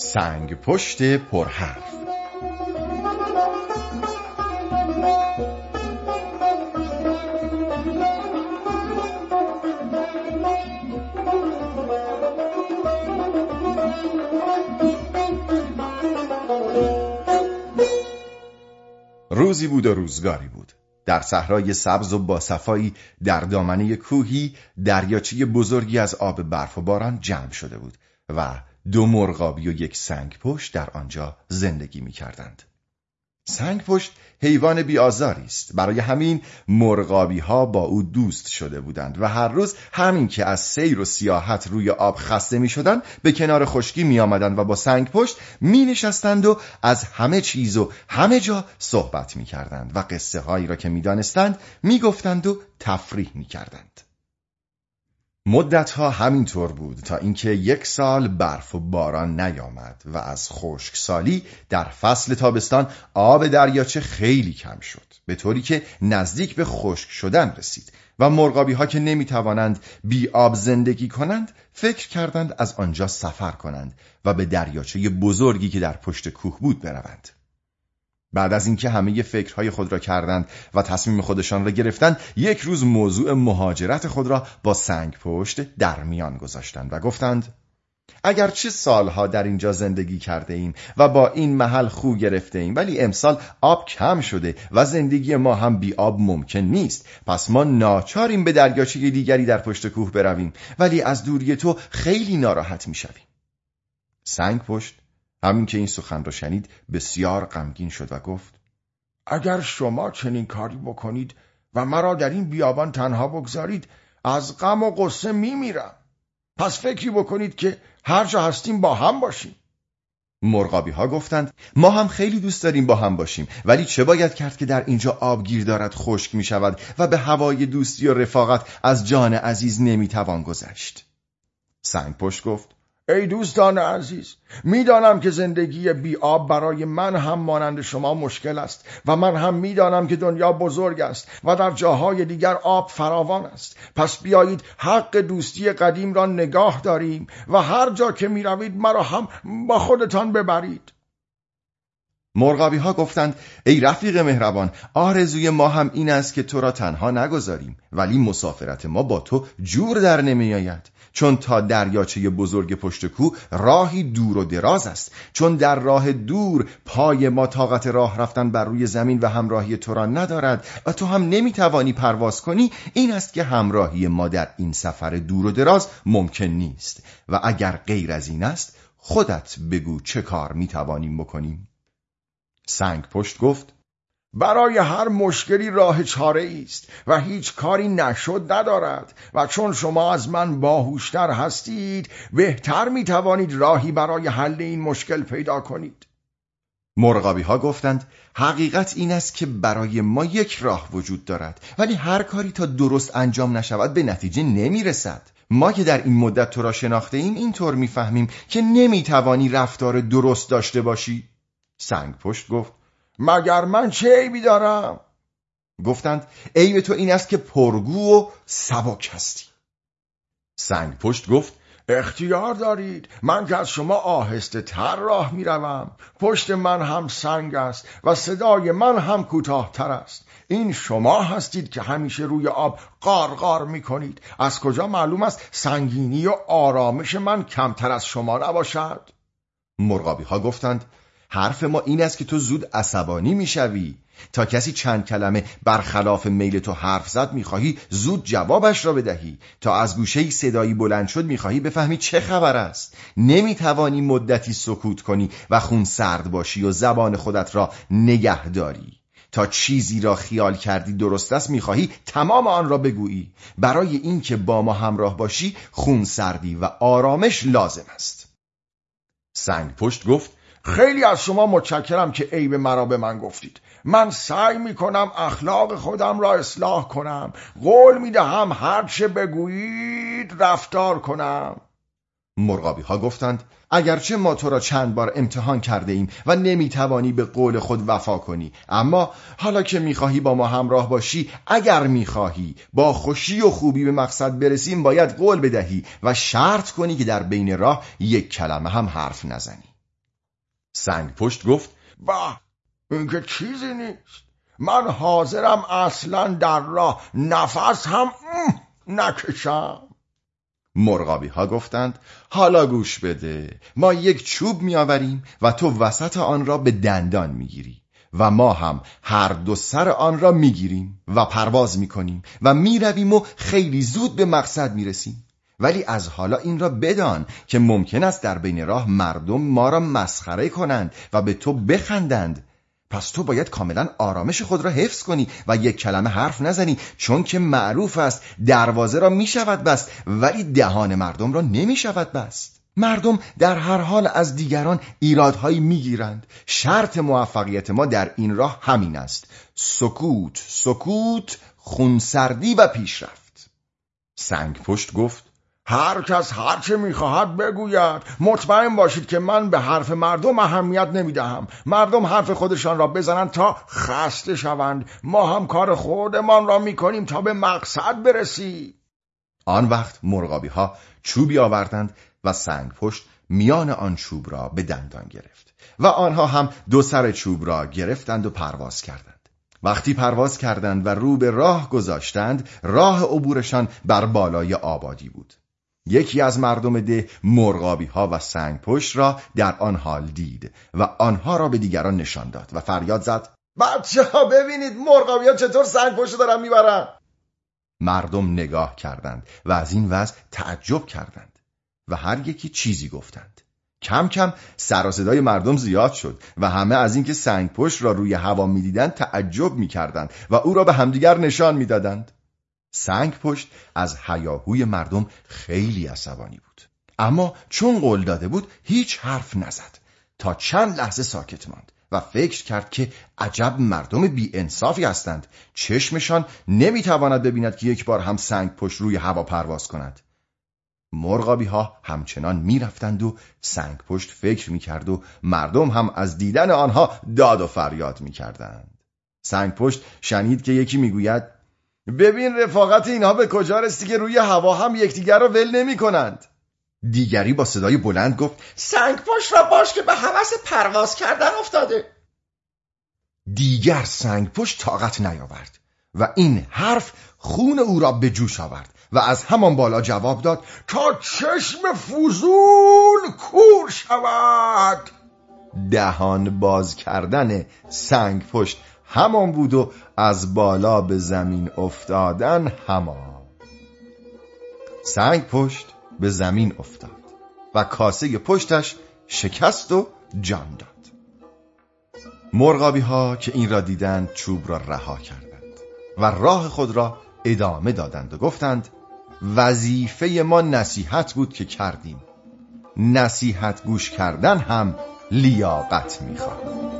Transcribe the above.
سنگ پشت پرحرف. روزی بود و روزگاری بود. در صحرای سبز و باصفایی در دامنه کوهی دریاچه بزرگی از آب برف و باران جمع شده بود و دو مرغابی و یک سنگ پشت در آنجا زندگی می کردند. سنگ پشت حیوان بیازاری است برای همین مرغابی ها با او دوست شده بودند و هر روز همین که از سیر و سیاحت روی آب خسته می شدند به کنار خشکی می آمدند و با سنگ پشت می نشستند و از همه چیز و همه جا صحبت می کردند و قصه هایی را که می دانستند می گفتند و تفریح می کردند. مدتها همینطور بود تا اینکه یک سال برف و باران نیامد و از خشکسالی در فصل تابستان آب دریاچه خیلی کم شد به طوری که نزدیک به خشک شدن رسید و مرغابی ها که نمی توانند بی آب زندگی کنند فکر کردند از آنجا سفر کنند و به دریاچه بزرگی که در پشت کوه بود بروند. بعد از اینکه همه فکرهای خود را کردند و تصمیم خودشان را گرفتند یک روز موضوع مهاجرت خود را با سنگ پشت در میان گذاشتند و گفتند چه سالها در اینجا زندگی کرده ایم و با این محل خو گرفته ایم ولی امسال آب کم شده و زندگی ما هم بی آب ممکن نیست. پس ما ناچاریم به دریاچه دیگری در پشت کوه برویم ولی از دوری تو خیلی ناراحت می‌شویم. سنگ پشت همین که این سخن را شنید بسیار غمگین شد و گفت اگر شما چنین کاری بکنید و مرا در این بیابان تنها بگذارید از غم و قصه میمیرم. پس فکری بکنید که هر جا هستیم با هم باشیم. مرغابی ها گفتند ما هم خیلی دوست داریم با هم باشیم ولی چه باید کرد که در اینجا آبگیر دارد خشک می شود و به هوای دوستی و رفاقت از جان عزیز نمی توان گذشت. سنگ پشت گفت ای دوستان عزیز می‌دانم که زندگی بی آب برای من هم مانند شما مشکل است و من هم می‌دانم که دنیا بزرگ است و در جاهای دیگر آب فراوان است. پس بیایید حق دوستی قدیم را نگاه داریم و هر جا که می‌روید مرا هم با خودتان ببرید. مرغابی ها گفتند ای رفیق مهربان آرزوی ما هم این است که تو را تنها نگذاریم ولی مسافرت ما با تو جور در نمی آید چون تا دریاچه بزرگ پشت کو راهی دور و دراز است. چون در راه دور پای ما طاقت راه رفتن بر روی زمین و همراهی تو را ندارد و تو هم نمی‌توانی پرواز کنی این است که همراهی ما در این سفر دور و دراز ممکن نیست. و اگر غیر از این است خودت بگو چه کار می‌توانیم بکنیم. سنگ پشت گفت برای هر مشکلی راه چاره است و هیچ کاری نشد ندارد و چون شما از من باهوشتر هستید بهتر می توانید راهی برای حل این مشکل پیدا کنید. مرغابی ها گفتند حقیقت این است که برای ما یک راه وجود دارد ولی هر کاری تا درست انجام نشود به نتیجه نمی رسد ما که در این مدت تو را شناخته ایم اینطور می‌فهمیم که نمی‌توانی رفتار درست داشته باشی. سنگ پشت گفت مگر من چه عیبی دارم؟ گفتند عیب تو این است که پرگو و سبک هستی سنگ پشت گفت اختیار دارید من که از شما آهسته تر راه می روم. پشت من هم سنگ است و صدای من هم کوتاهتر است این شما هستید که همیشه روی آب قارقار می کنید از کجا معلوم است سنگینی و آرامش من کمتر از شما نباشد مرغابی ها گفتند حرف ما این است که تو زود عصبانی می‌شوی. تا کسی چند کلمه برخلاف میل تو حرف زد می‌خواهی زود جوابش را بدهی. تا از گوشه صدایی بلند شد می‌خواهی بفهمی چه خبر است. نمی‌توانی مدتی سکوت کنی و خون سرد باشی و زبان خودت را نگه داری تا چیزی را خیال کردی درست است می‌خواهی تمام آن را بگویی. برای اینکه با ما همراه باشی خون سردی و آرامش لازم است. سنگ پشت گفت خیلی از شما متشکرم که عیب مرا به من گفتید. من سعی می کنم اخلاق خودم را اصلاح کنم. قول می دهم هر چه بگویید رفتار کنم. مرغابی ها گفتند اگرچه ما تو را چند بار امتحان کرده ایم و نمی توانی به قول خود وفا کنی اما حالا که می‌خواهی با ما همراه باشی اگر می‌خواهی با خوشی و خوبی به مقصد برسیم باید قول بدهی و شرط کنی که در بین راه یک کلمه هم حرف نزنی. سنگ پشت گفت با این که چیزی نیست. من حاضرم اصلا در راه نفس هم نکشم. مرغابی ها گفتند حالا گوش بده. ما یک چوب میآوریم و تو وسط آن را به دندان می‌گیری و ما هم هر دو سر آن را می‌گیریم و پرواز می‌کنیم و می‌رویم و خیلی زود به مقصد می‌رسیم. ولی از حالا این را بدان که ممکن است در بین راه مردم ما را مسخره کنند و به تو بخندند. پس تو باید کاملا آرامش خود را حفظ کنی و یک کلمه حرف نزنی چون که معروف است دروازه را می شود بست ولی دهان مردم را نمی شود بست. مردم در هر حال از دیگران ایرادهایی می‌گیرند. شرط موفقیت ما در این راه همین است. سکوت سکوت خونسردی و پیشرفت. سنگ پشت گفت هر کس هر چه می‌خواهد بگوید. مطمئن باشید که من به حرف مردم اهمیت نمی‌دهم. مردم حرف خودشان را بزنند تا خسته شوند. ما هم کار خودمان را می‌کنیم تا به مقصد برسی آن وقت مرغابی ها چوبی آوردند و سنگ پشت میان آن چوب را به دندان گرفت و آنها هم دو سر چوب را گرفتند و پرواز کردند. وقتی پرواز کردند و رو به راه گذاشتند راه عبورشان بر بالای آبادی بود. یکی از مردم ده مرغابی ها و سنگ پشت را در آن حال دید و آنها را به دیگران نشان داد و فریاد زد بچه ها ببینید مرغابی ها چطور سنگ پشت دارن می‌برن. مردم نگاه کردند و از این وضع تعجب کردند و هر یکی چیزی گفتند. کم کم سر و صدای مردم زیاد شد و همه از اینکه سنگ پشت را روی هوا می‌دیدند تعجب می‌کردند و او را به همدیگر نشان می‌دادند. سنگ پشت از هیاهوی مردم خیلی عصبانی بود. اما چون قول داده بود هیچ حرف نزد. تا چند لحظه ساکت ماند و فکر کرد که عجب مردم بی انصافی هستند. چشمشان نمی‌تواند ببیند که یک بار هم سنگ پشت روی هوا پرواز کند. مرغابی ها همچنان می‌رفتند و سنگ پشت فکر می‌کرد و مردم هم از دیدن آنها داد و فریاد می‌کردند. سنگ پشت شنید که یکی می‌گوید ببین رفاقت اینها به کجا رسید که روی هوا هم یکدیگر را ول نمی کنند دیگری با صدای بلند گفت سنگ پشت را باش که به حوث پرواز کردن افتاده. دیگر سنگ پشت طاقت نیاورد و این حرف خون او را به جوش آورد و از همان بالا جواب داد تا چشم فوزول کور شود. دهان باز کردن سنگ پشت همان بود و از بالا به زمین افتادن همان. سنگ پشت به زمین افتاد و کاسه پشتش شکست و جان داد. مرغابی ها که این را دیدند چوب را رها کردند و راه خود را ادامه دادند و گفتند وظیفه ما نصیحت بود که کردیم. نصیحت گوش کردن هم لیاقت می‌خواد.